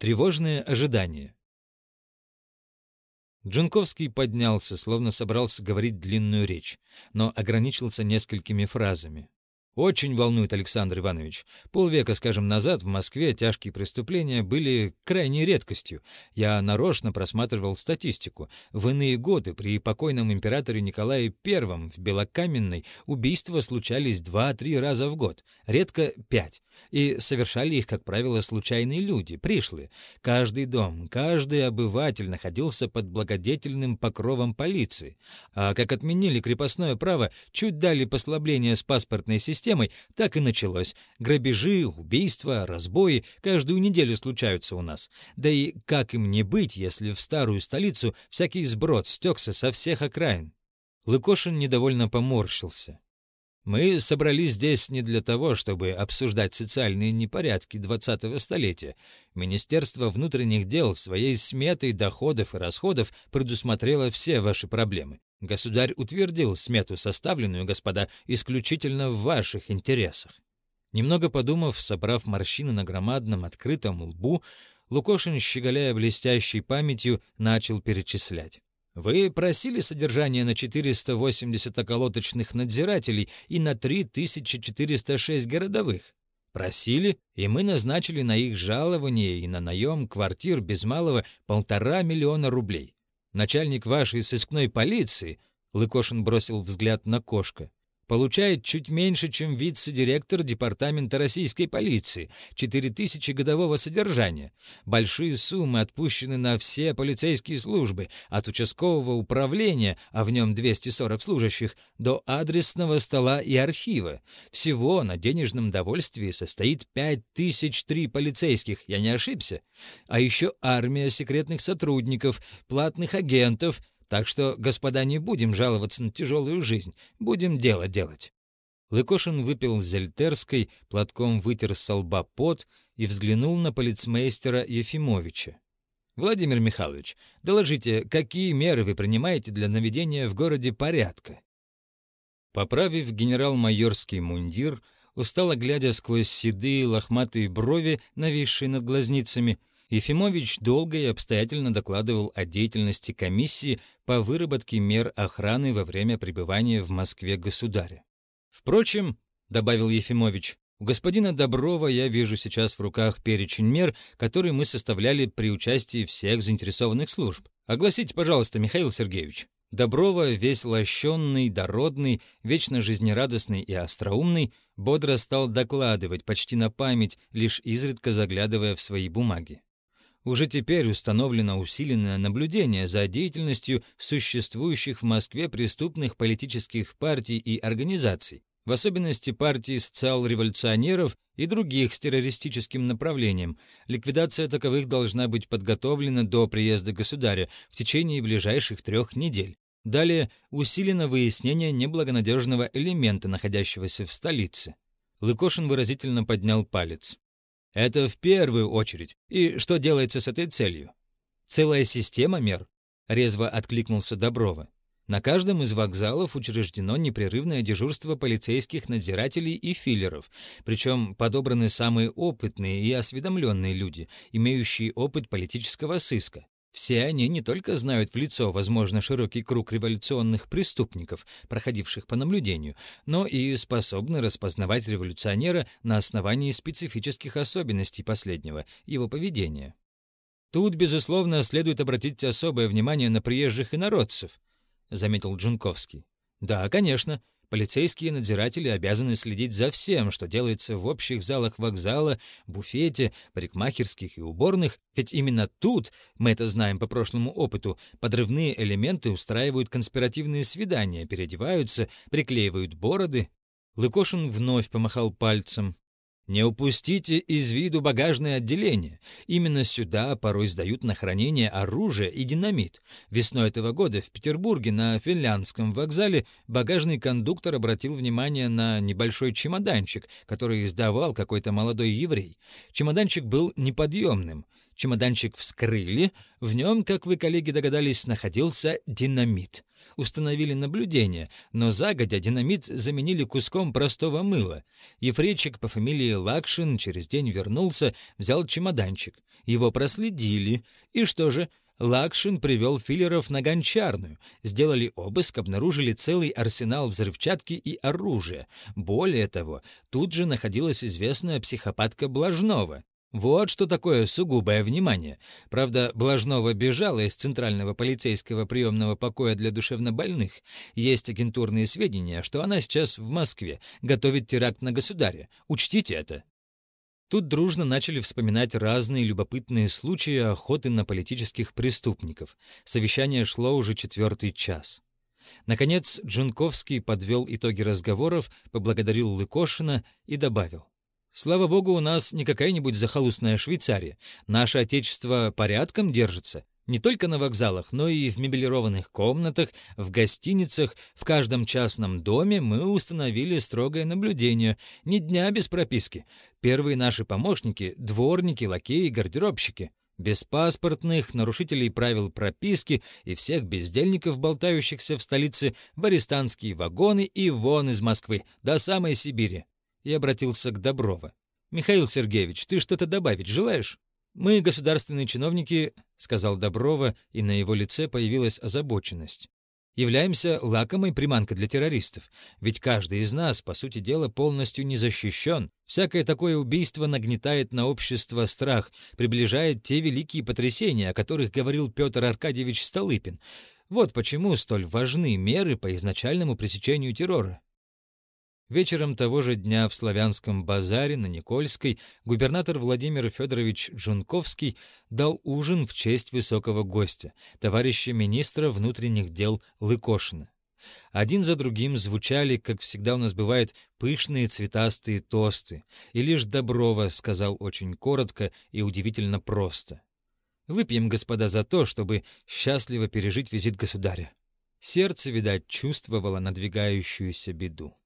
Тревожное ожидание. Джунковский поднялся, словно собрался говорить длинную речь, но ограничился несколькими фразами. Очень волнует Александр Иванович. Полвека, скажем, назад в Москве тяжкие преступления были крайней редкостью. Я нарочно просматривал статистику. В иные годы при покойном императоре Николае I в Белокаменной убийства случались два-три раза в год, редко пять. И совершали их, как правило, случайные люди, пришлые. Каждый дом, каждый обыватель находился под благодетельным покровом полиции. А как отменили крепостное право, чуть дали послабление с паспортной системой, так и началось. Грабежи, убийства, разбои каждую неделю случаются у нас. Да и как им не быть, если в старую столицу всякий сброд стекся со всех окраин? Лыкошин недовольно поморщился. Мы собрались здесь не для того, чтобы обсуждать социальные непорядки 20-го столетия. Министерство внутренних дел своей сметой доходов и расходов предусмотрело все ваши проблемы. Государь утвердил смету, составленную, господа, исключительно в ваших интересах. Немного подумав, собрав морщины на громадном открытом лбу, Лукошин, щеголяя блестящей памятью, начал перечислять. Вы просили содержание на 480 околоточных надзирателей и на 3406 городовых. Просили, и мы назначили на их жалование и на наем квартир без малого полтора миллиона рублей. Начальник вашей сыскной полиции, Лыкошин бросил взгляд на кошка, получает чуть меньше, чем вице-директор департамента российской полиции, 4000 годового содержания. Большие суммы отпущены на все полицейские службы, от участкового управления, а в нем 240 служащих, до адресного стола и архива. Всего на денежном довольствии состоит 5003 полицейских, я не ошибся. А еще армия секретных сотрудников, платных агентов — так что, господа, не будем жаловаться на тяжелую жизнь, будем дело делать». Лыкошин выпил зельтерской, платком вытер с лба пот и взглянул на полицмейстера Ефимовича. «Владимир Михайлович, доложите, какие меры вы принимаете для наведения в городе порядка?» Поправив генерал-майорский мундир, устало глядя сквозь седые лохматые брови, нависшие над глазницами, Ефимович долго и обстоятельно докладывал о деятельности комиссии по выработке мер охраны во время пребывания в Москве государя. «Впрочем», — добавил Ефимович, «у господина Доброва я вижу сейчас в руках перечень мер, которые мы составляли при участии всех заинтересованных служб. Огласите, пожалуйста, Михаил Сергеевич». Доброва, весь лощенный, дородный, вечно жизнерадостный и остроумный, бодро стал докладывать почти на память, лишь изредка заглядывая в свои бумаги. Уже теперь установлено усиленное наблюдение за деятельностью существующих в Москве преступных политических партий и организаций, в особенности партии социал-революционеров и других с террористическим направлением. Ликвидация таковых должна быть подготовлена до приезда государя в течение ближайших трех недель. Далее усилено выяснение неблагонадежного элемента, находящегося в столице. Лыкошин выразительно поднял палец. Это в первую очередь. И что делается с этой целью? Целая система мер, резво откликнулся Доброва. На каждом из вокзалов учреждено непрерывное дежурство полицейских надзирателей и филлеров, причем подобраны самые опытные и осведомленные люди, имеющие опыт политического сыска. Все они не только знают в лицо, возможно, широкий круг революционных преступников, проходивших по наблюдению, но и способны распознавать революционера на основании специфических особенностей последнего, его поведения. Тут, безусловно, следует обратить особое внимание на приезжих инородцев, заметил Джунковский. Да, конечно, Полицейские надзиратели обязаны следить за всем, что делается в общих залах вокзала, буфете, парикмахерских и уборных, ведь именно тут, мы это знаем по прошлому опыту, подрывные элементы устраивают конспиративные свидания, переодеваются, приклеивают бороды. Лыкошин вновь помахал пальцем. Не упустите из виду багажное отделение. Именно сюда порой сдают на хранение оружие и динамит. Весной этого года в Петербурге на финляндском вокзале багажный кондуктор обратил внимание на небольшой чемоданчик, который издавал какой-то молодой еврей. Чемоданчик был неподъемным. Чемоданчик вскрыли, в нем, как вы, коллеги, догадались, находился динамит. Установили наблюдение, но загодя динамит заменили куском простого мыла. Ефрейчик по фамилии Лакшин через день вернулся, взял чемоданчик. Его проследили. И что же? Лакшин привел филлеров на гончарную. Сделали обыск, обнаружили целый арсенал взрывчатки и оружия. Более того, тут же находилась известная психопатка Блажнова. Вот что такое сугубое внимание. Правда, Блажнова бежала из центрального полицейского приемного покоя для душевнобольных. Есть агентурные сведения, что она сейчас в Москве, готовит теракт на государя. Учтите это. Тут дружно начали вспоминать разные любопытные случаи охоты на политических преступников. Совещание шло уже четвертый час. Наконец Джунковский подвел итоги разговоров, поблагодарил Лыкошина и добавил. Слава богу, у нас не какая-нибудь захолустная Швейцария. Наше отечество порядком держится. Не только на вокзалах, но и в мебелированных комнатах, в гостиницах, в каждом частном доме мы установили строгое наблюдение. Ни дня без прописки. Первые наши помощники — дворники, лакеи, гардеробщики. Без паспортных, нарушителей правил прописки и всех бездельников, болтающихся в столице, в арестантские вагоны и вон из Москвы, до самой Сибири и обратился к Доброва. «Михаил Сергеевич, ты что-то добавить желаешь?» «Мы, государственные чиновники», — сказал Доброва, и на его лице появилась озабоченность. «Являемся лакомой приманкой для террористов, ведь каждый из нас, по сути дела, полностью не защищен. Всякое такое убийство нагнетает на общество страх, приближает те великие потрясения, о которых говорил Петр Аркадьевич Столыпин. Вот почему столь важны меры по изначальному пресечению террора. Вечером того же дня в Славянском базаре на Никольской губернатор Владимир Федорович Джунковский дал ужин в честь высокого гостя, товарища министра внутренних дел Лыкошина. Один за другим звучали, как всегда у нас бывает, пышные цветастые тосты, и лишь Доброва сказал очень коротко и удивительно просто. «Выпьем, господа, за то, чтобы счастливо пережить визит государя». Сердце, видать, чувствовало надвигающуюся беду.